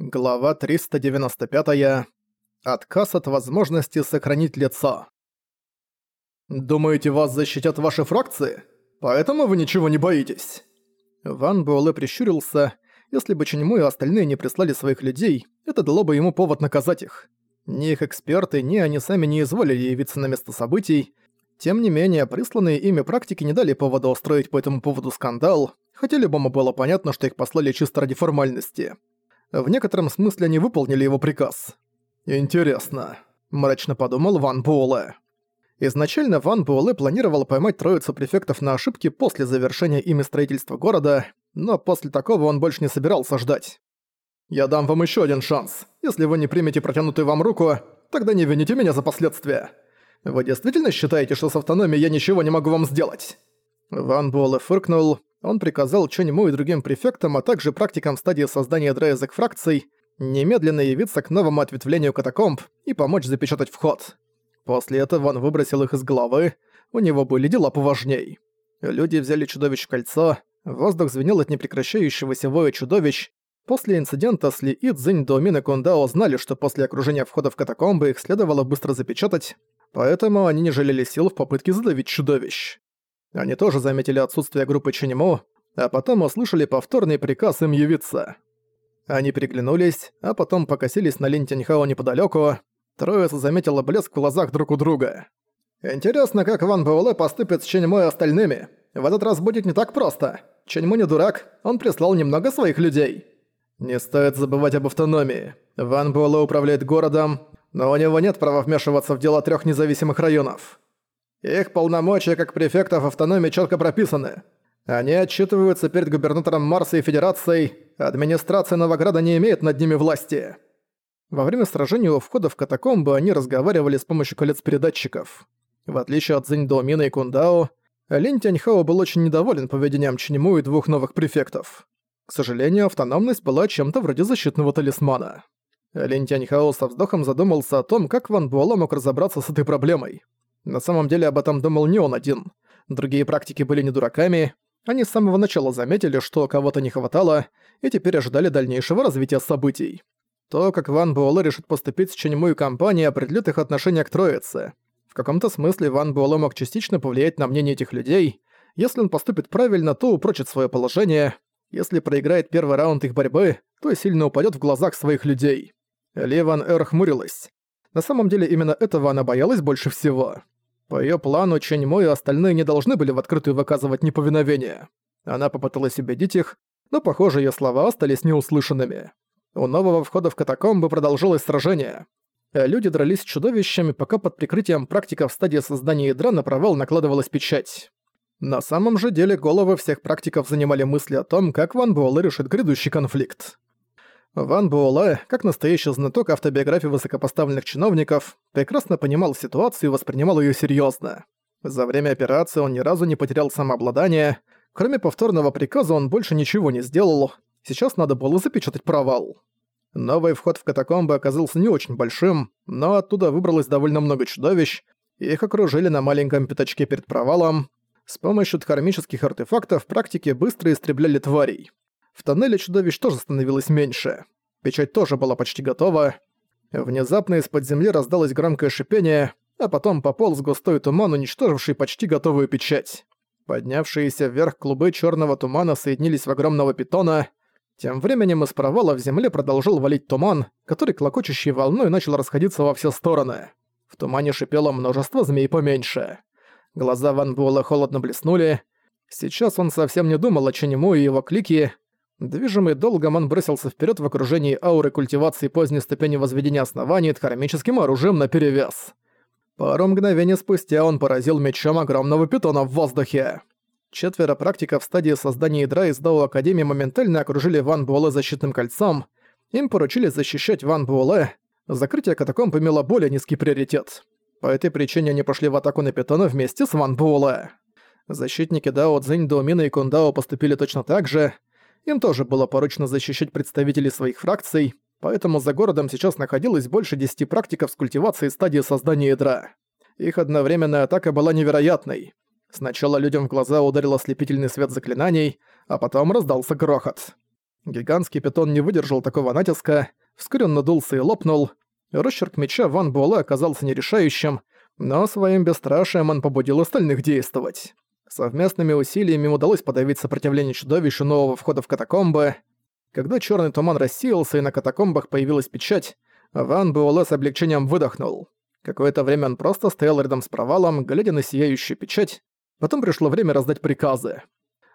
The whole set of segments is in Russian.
Глава 395. Отказ от возможности сохранить лицо. «Думаете, вас защитят ваши фракции? Поэтому вы ничего не боитесь?» Ван Буэлэ прищурился. Если бы Ченьму и остальные не прислали своих людей, это дало бы ему повод наказать их. Ни их эксперты, ни они сами не изволили явиться на место событий. Тем не менее, присланные ими практики не дали повода устроить по этому поводу скандал, хотя любому было понятно, что их послали чисто ради формальности. В некотором смысле они выполнили его приказ. «Интересно», – мрачно подумал Ван Буэлэ. Изначально Ван Буэлэ планировал поймать троицу префектов на ошибки после завершения ими строительства города, но после такого он больше не собирался ждать. «Я дам вам еще один шанс. Если вы не примете протянутую вам руку, тогда не вините меня за последствия. Вы действительно считаете, что с автономией я ничего не могу вам сделать?» Ван Буэлэ фыркнул, он приказал Чоньму и другим префектам, а также практикам стадии создания дрейзек фракций немедленно явиться к новому ответвлению катакомб и помочь запечатать вход. После этого он выбросил их из головы, у него были дела поважней. Люди взяли чудовищ в кольцо, воздух звенел от непрекращающегося воя чудовищ. После инцидента с Ли И, Цзинь, Доумин и Кундао знали, что после окружения входа в катакомбы их следовало быстро запечатать, поэтому они не жалели сил в попытке задавить чудовищ. Они тоже заметили отсутствие группы Ченему, а потом услышали повторный приказ им явиться. Они переглянулись, а потом покосились на Лин Тяньхао неподалёку. Троица заметила блеск в глазах друг у друга. «Интересно, как Ван Буэлэ поступит с Ченьмо и остальными. В этот раз будет не так просто. Ченьмо не дурак, он прислал немного своих людей». «Не стоит забывать об автономии. Ван Буэлэ управляет городом, но у него нет права вмешиваться в дела трёх независимых районов. Их полномочия как префектов автономии четко прописаны. Они отчитываются перед губернатором Марса и Федерацией, администрация Новограда не имеет над ними власти. Во время сражения у входа в катакомбы они разговаривали с помощью колец-передатчиков. В отличие от Цзинь Доумина и Кундао, Лин Тяньхао был очень недоволен поведением Ченьму и двух новых префектов. К сожалению, автономность была чем-то вроде защитного талисмана. Лин Тяньхао со вздохом задумался о том, как Ван Буэлло мог разобраться с этой проблемой. На самом деле об этом думал не он один. Другие практики были не дураками, они с самого начала заметили, что кого-то не хватало, и теперь ожидали дальнейшего развития событий. То, как Ван Буэлэ решит поступить с Ченьму и компанией, определит их отношение к Троице. В каком-то смысле Ван Буэлэ мог частично повлиять на мнение этих людей. Если он поступит правильно, то упрочит свое положение. Если проиграет первый раунд их борьбы, то сильно упадет в глазах своих людей. Ли Ван Эр хмурилась. На самом деле именно этого она боялась больше всего. По её плану, Чэньмо и остальные не должны были в открытую выказывать неповиновение. Она попыталась убедить их, но, похоже, её слова остались неуслышанными. У нового входа в катакомбы продолжилось сражение. Люди дрались с чудовищами, пока под прикрытием практиков в стадии создания ядра на провал накладывалась печать. На самом же деле головы всех практиков занимали мысли о том, как Ван Буэлэ решит грядущий конфликт. Ван Буэлэ, как настоящий знаток автобиографии высокопоставленных чиновников, прекрасно понимал ситуацию и воспринимал её серьёзно. За время операции он ни разу не потерял самообладание. Кроме повторного приказа он больше ничего не сделал. Сейчас надо было запечатать провал. Новый вход в катакомбы оказался не очень большим, но оттуда выбралось довольно много чудовищ, их окружили на маленьком пятачке перед провалом. С помощью дхармических артефактов практики быстро истребляли тварей. В тоннеле чудовищ тоже становилось меньше. Печать тоже была почти готова. Внезапно из-под земли раздалось громкое шипение, а потом пополз густой туман, уничтоживший почти готовую печать. Поднявшиеся вверх клубы черного тумана соединились в огромного питона. Тем временем из провала в земле продолжил валить туман, который клокочущей волной начал расходиться во все стороны. В тумане шипело множество змей поменьше. Глаза Ван Буэлла холодно блеснули. Сейчас он совсем не думал о Ченему и его клике, Движимый долгом он бросился вперед в окружении ауры культивации поздней ступени возведения оснований хромическим оружием наперевес. Пару мгновений спустя он поразил мечом огромного питона в воздухе. Четверо практиков в стадии создания ядра из Дао Академии моментально окружили Ван Буэлэ защитным кольцом. Им поручили защищать Ван Буэлэ. Закрытие катакомб имело более низкий приоритет. По этой причине они пошли в атаку на питона вместе с Ван Буэлэ. Защитники Дао Цзинь, Доумина и Кундао поступили точно так же – им тоже было поручено защищать представителей своих фракций, поэтому за городом сейчас находилось больше десяти практиков с культивацией стадии создания ядра. Их одновременная атака была невероятной. Сначала людям в глаза ударил ослепительный свет заклинаний, а потом раздался грохот. Гигантский питон не выдержал такого натиска, вскоре он надулся и лопнул. Росчерк меча Ван Буэлэ оказался нерешающим, но своим бесстрашием он побудил остальных действовать. Совместными усилиями удалось подавить сопротивление чудовищу нового входа в катакомбы. Когда черный туман рассеялся и на катакомбах появилась печать, Ван Буэлэ с облегчением выдохнул. Какое-то время он просто стоял рядом с провалом, глядя на сияющую печать. Потом пришло время раздать приказы.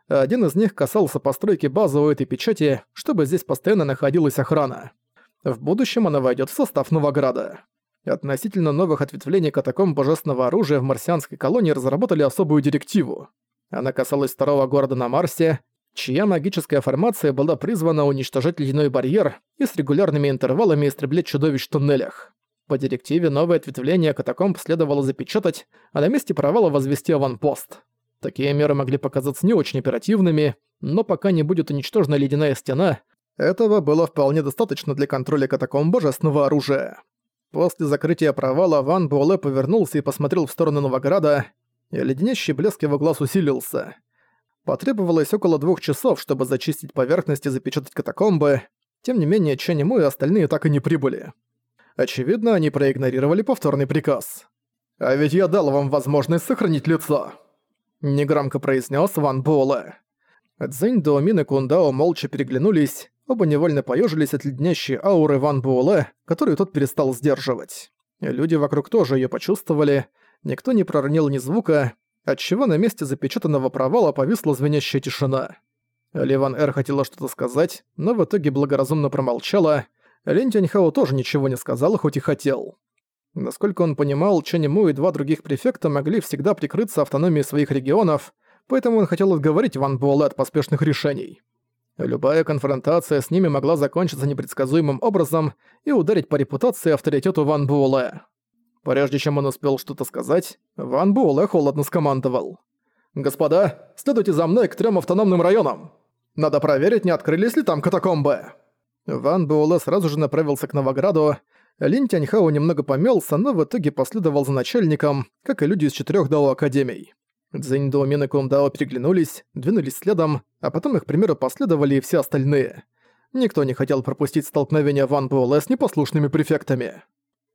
Один из них касался постройки базы у этой печати, чтобы здесь постоянно находилась охрана. В будущем она войдет в состав Новограда. Относительно новых ответвлений катакомб божественного оружия в марсианской колонии разработали особую директиву. Она касалась второго города на Марсе, чья магическая формация была призвана уничтожать ледяной барьер и с регулярными интервалами истреблять чудовищ в туннелях. По директиве новое ответвление катакомб следовало запечатать, а на месте провала возвести аванпост. Такие меры могли показаться не очень оперативными, но пока не будет уничтожена ледяная стена, этого было вполне достаточно для контроля катакомб божественного оружия. После закрытия провала Ван Буэлэ повернулся и посмотрел в сторону Новограда, и леденящий блеск его глаз усилился. Потребовалось около двух часов, чтобы зачистить поверхность и запечатать катакомбы, тем не менее Чэнь и остальные так и не прибыли. Очевидно, они проигнорировали повторный приказ. «А ведь я дал вам возможность сохранить лицо», — негромко произнес Ван Буэлэ. Цзэнь, Доумин и Кундао молча переглянулись, Оба невольно поежились от леднящей ауры Ван Буэлэ, которую тот перестал сдерживать. Люди вокруг тоже ее почувствовали, никто не проронил ни звука, отчего на месте запечатанного провала повисла звенящая тишина. Ливан Эр хотела что-то сказать, но в итоге благоразумно промолчала. Лин Тяньхао тоже ничего не сказал, хоть и хотел. Насколько он понимал, Чэнь Му и два других префекта могли всегда прикрыться автономией своих регионов, поэтому он хотел отговорить Ван Буэлэ от поспешных решений. Любая конфронтация с ними могла закончиться непредсказуемым образом и ударить по репутации и авторитету Ван Буэлэ. Прежде чем он успел что-то сказать, Ван Буэлэ холодно скомандовал. «Господа, следуйте за мной к трем автономным районам. Надо проверить, не открылись ли там катакомбы». Ван Буэлэ сразу же направился к Новограду. Лин Тяньхао немного помялся, но в итоге последовал за начальником, как и люди из четырех Дао Академий. Цзэнь Доумен и Кундао переглянулись, двинулись следом, а потом их примеру последовали и все остальные. Никто не хотел пропустить столкновение Ван Буэлэ с непослушными префектами.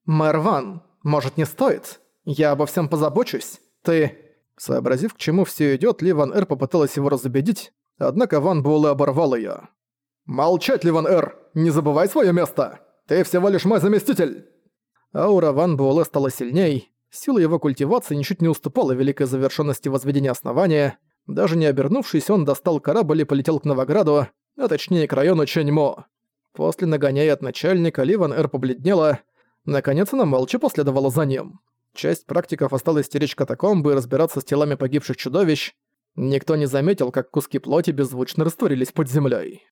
«Мэр Ван, может не стоит? Я обо всем позабочусь. Ты...» Сообразив, к чему все идет, Ли Ван Эр попыталась его разубедить, однако Ван Буэлэ оборвал ее. «Молчать, Ли Ван Эр! Не забывай свое место! Ты всего лишь мой заместитель!» Аура Ван Буэлэ стала сильней, Сила его культивации ничуть не уступала великой завершенности возведения основания. Даже не обернувшись, он достал корабль и полетел к Новограду, а точнее к району Чэньмо. После нагоняя от начальника, Ливан Эр побледнела. Наконец она молча последовала за ним. Часть практиков осталась стеречь катакомбы и разбираться с телами погибших чудовищ. Никто не заметил, как куски плоти беззвучно растворились под землей.